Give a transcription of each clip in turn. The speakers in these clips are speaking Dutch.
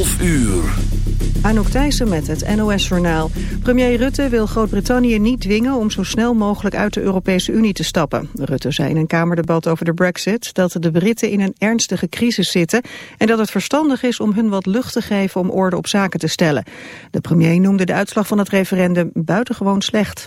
12 uur. Anouk Thijssen met het NOS-journaal. Premier Rutte wil Groot-Brittannië niet dwingen om zo snel mogelijk uit de Europese Unie te stappen. Rutte zei in een Kamerdebat over de brexit dat de Britten in een ernstige crisis zitten... en dat het verstandig is om hun wat lucht te geven om orde op zaken te stellen. De premier noemde de uitslag van het referendum buitengewoon slecht.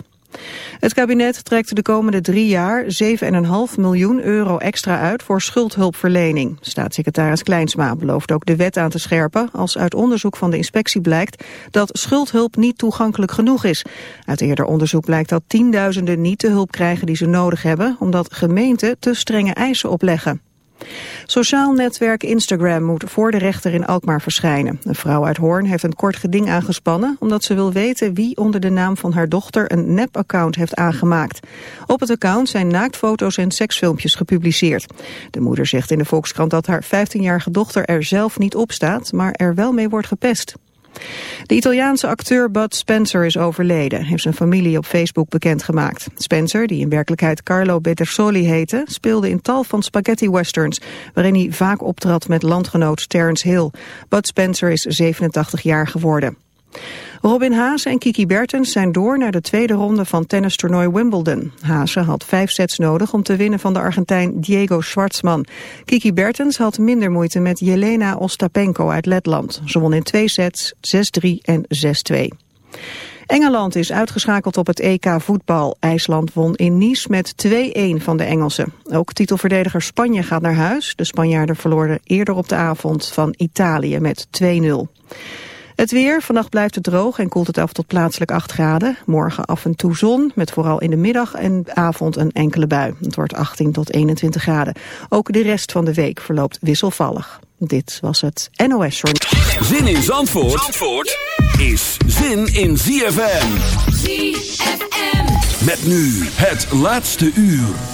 Het kabinet trekt de komende drie jaar 7,5 miljoen euro extra uit voor schuldhulpverlening. Staatssecretaris Kleinsma belooft ook de wet aan te scherpen als uit onderzoek van de inspectie blijkt dat schuldhulp niet toegankelijk genoeg is. Uit eerder onderzoek blijkt dat tienduizenden niet de hulp krijgen die ze nodig hebben omdat gemeenten te strenge eisen opleggen. Sociaal netwerk Instagram moet voor de rechter in Alkmaar verschijnen. Een vrouw uit Hoorn heeft een kort geding aangespannen... omdat ze wil weten wie onder de naam van haar dochter een nep-account heeft aangemaakt. Op het account zijn naaktfoto's en seksfilmpjes gepubliceerd. De moeder zegt in de Volkskrant dat haar 15-jarige dochter er zelf niet op staat... maar er wel mee wordt gepest. De Italiaanse acteur Bud Spencer is overleden, heeft zijn familie op Facebook bekendgemaakt. Spencer, die in werkelijkheid Carlo Betersoli heette, speelde in tal van spaghetti westerns, waarin hij vaak optrad met landgenoot Terence Hill. Bud Spencer is 87 jaar geworden. Robin Haase en Kiki Bertens zijn door naar de tweede ronde van tennistoernooi Wimbledon. Haase had vijf sets nodig om te winnen van de Argentijn Diego Schwartzman. Kiki Bertens had minder moeite met Jelena Ostapenko uit Letland. Ze won in twee sets 6-3 en 6-2. Engeland is uitgeschakeld op het EK voetbal. IJsland won in Nice met 2-1 van de Engelsen. Ook titelverdediger Spanje gaat naar huis. De Spanjaarden verloren eerder op de avond van Italië met 2-0. Het weer, vannacht blijft het droog en koelt het af tot plaatselijk 8 graden. Morgen af en toe zon, met vooral in de middag en avond een enkele bui. Het wordt 18 tot 21 graden. Ook de rest van de week verloopt wisselvallig. Dit was het NOS Journal. Zin in Zandvoort, Zandvoort is zin in ZFM. ZFM. Met nu het laatste uur.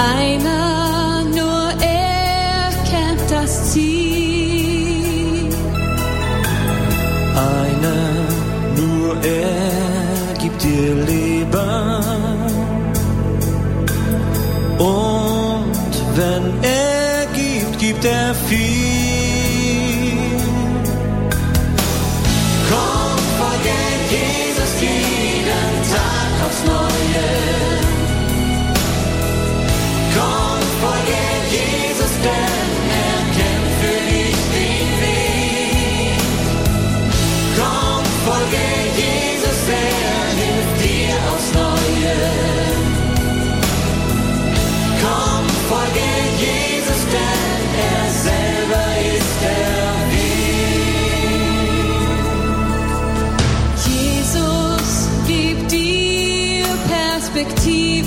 Einer nur er kennt das Ziel. Einer nur er gibt dir Leben. Und wenn er gibt, gibt er viel. Jesus jeden Tag aufs Neue.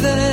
there.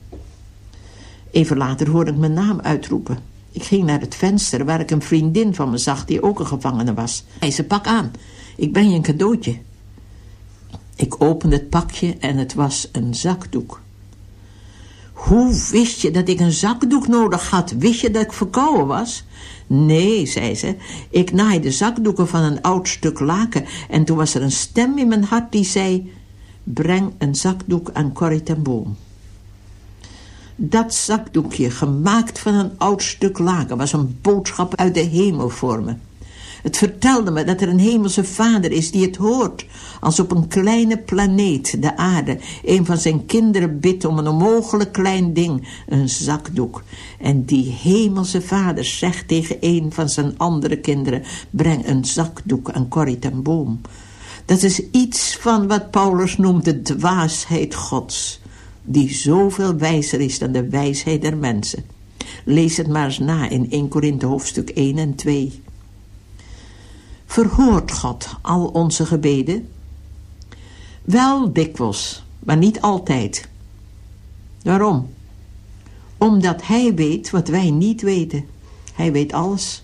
Even later hoorde ik mijn naam uitroepen. Ik ging naar het venster waar ik een vriendin van me zag die ook een gevangene was. Hij zei, pak aan. Ik breng je een cadeautje. Ik opende het pakje en het was een zakdoek. Hoe wist je dat ik een zakdoek nodig had? Wist je dat ik verkouden was? Nee, zei ze. Ik naaide zakdoeken van een oud stuk laken en toen was er een stem in mijn hart die zei... Breng een zakdoek aan Corrie ten Boom. Dat zakdoekje, gemaakt van een oud stuk laken, was een boodschap uit de hemel voor me. Het vertelde me dat er een hemelse vader is die het hoort als op een kleine planeet, de aarde, een van zijn kinderen bidt om een onmogelijk klein ding, een zakdoek. En die hemelse vader zegt tegen een van zijn andere kinderen, breng een zakdoek aan Corrie ten Boom. Dat is iets van wat Paulus noemt de dwaasheid gods, die zoveel wijzer is dan de wijsheid der mensen. Lees het maar eens na in 1 Korinthe hoofdstuk 1 en 2. Verhoort God al onze gebeden? Wel dikwijls, maar niet altijd. Waarom? Omdat Hij weet wat wij niet weten. Hij weet alles.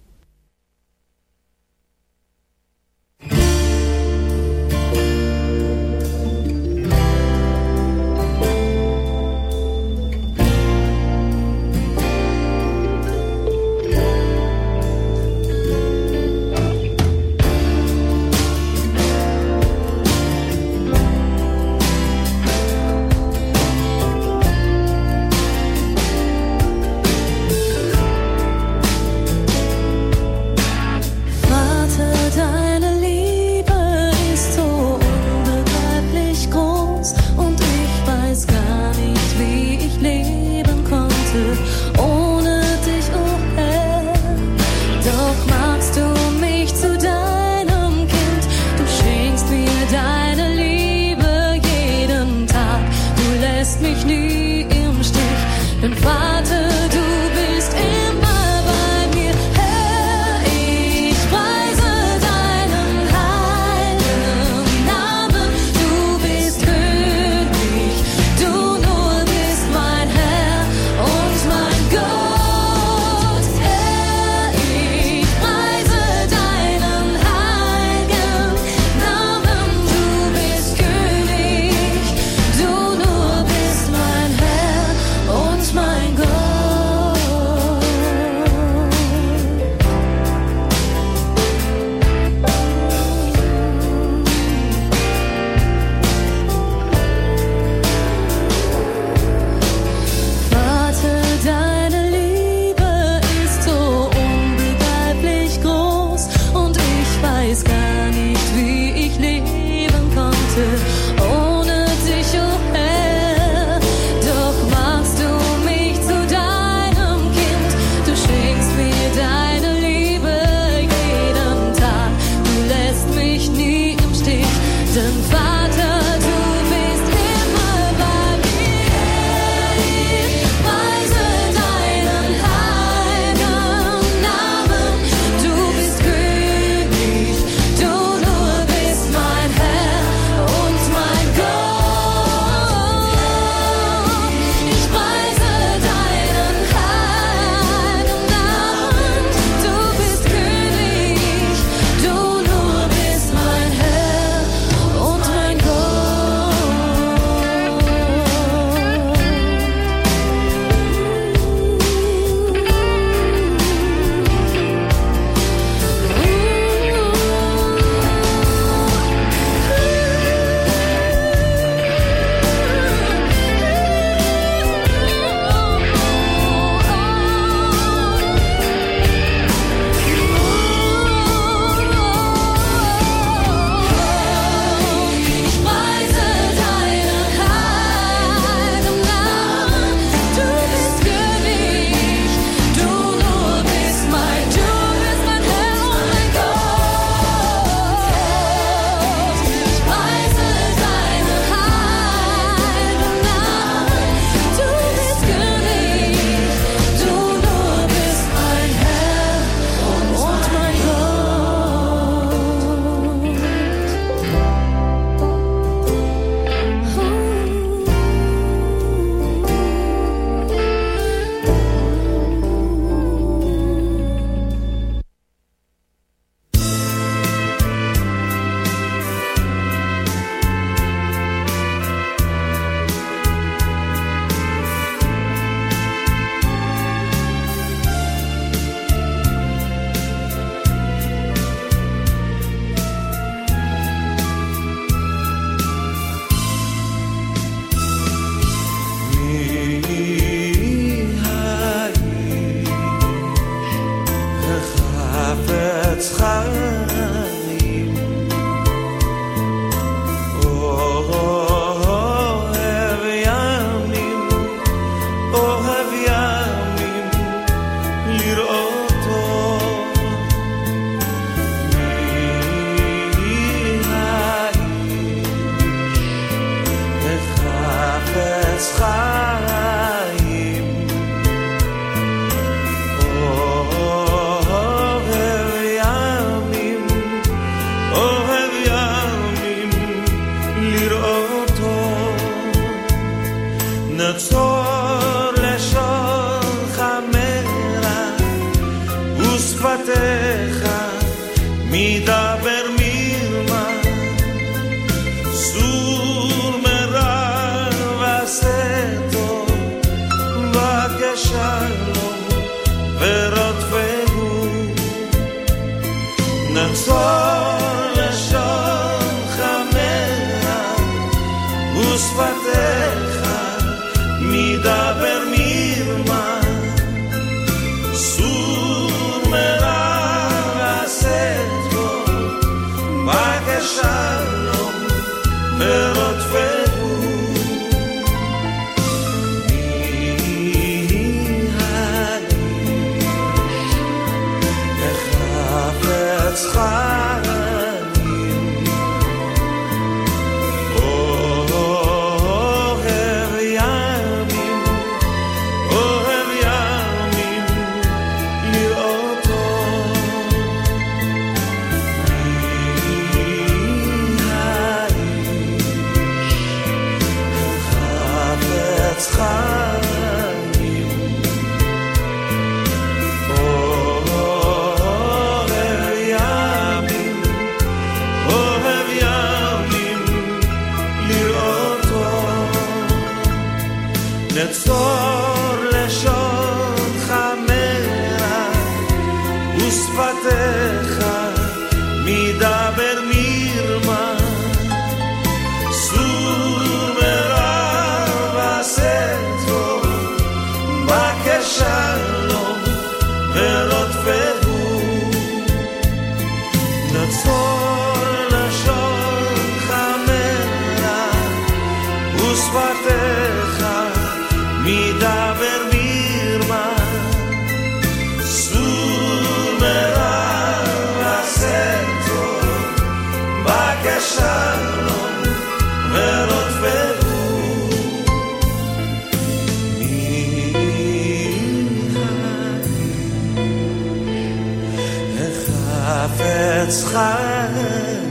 爱